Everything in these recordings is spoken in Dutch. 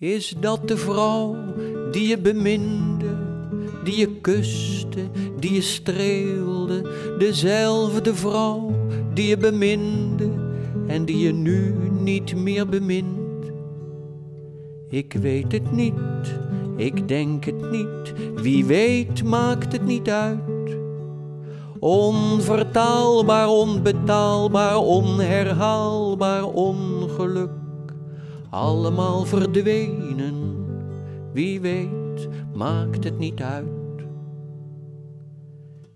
Is dat de vrouw die je beminde, die je kuste, die je streelde, dezelfde vrouw die je beminde en die je nu niet meer bemint? Ik weet het niet, ik denk het niet, wie weet maakt het niet uit. Onvertaalbaar, onbetaalbaar, onherhaalbaar ongeluk allemaal verdwenen. Wie weet, maakt het niet uit.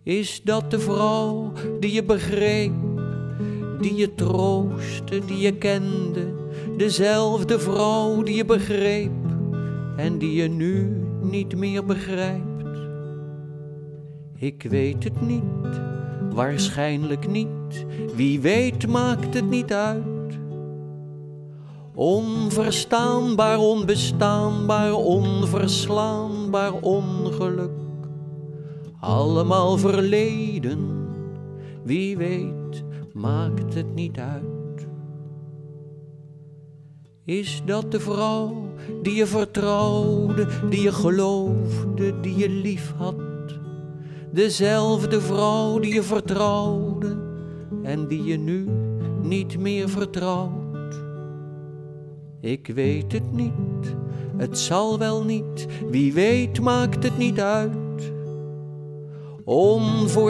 Is dat de vrouw die je begreep, die je troostte, die je kende, dezelfde vrouw die je begreep en die je nu niet meer begrijpt? Ik weet het niet, waarschijnlijk niet, wie weet maakt het niet uit. Onverstaanbaar, onbestaanbaar, onverslaanbaar ongeluk. Allemaal verleden, wie weet, maakt het niet uit. Is dat de vrouw die je vertrouwde, die je geloofde, die je lief had? Dezelfde vrouw die je vertrouwde en die je nu niet meer vertrouwt? Ik weet het niet, het zal wel niet, wie weet maakt het niet uit. Onvoor